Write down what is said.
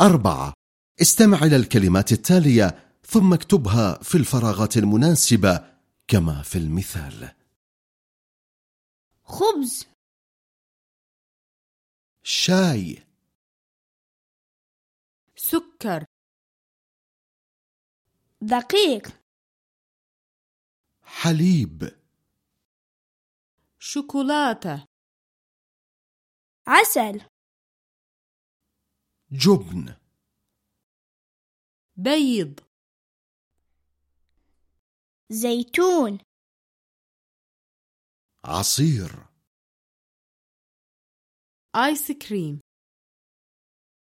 أربعة. استمع إلى الكلمات التالية ثم اكتبها في الفراغات المناسبة كما في المثال. خبز. شاي. سكر. دقيق. حليب. شوكولاتة. عسل. جبن. بيض. زيتون. عصير. آيس كريم.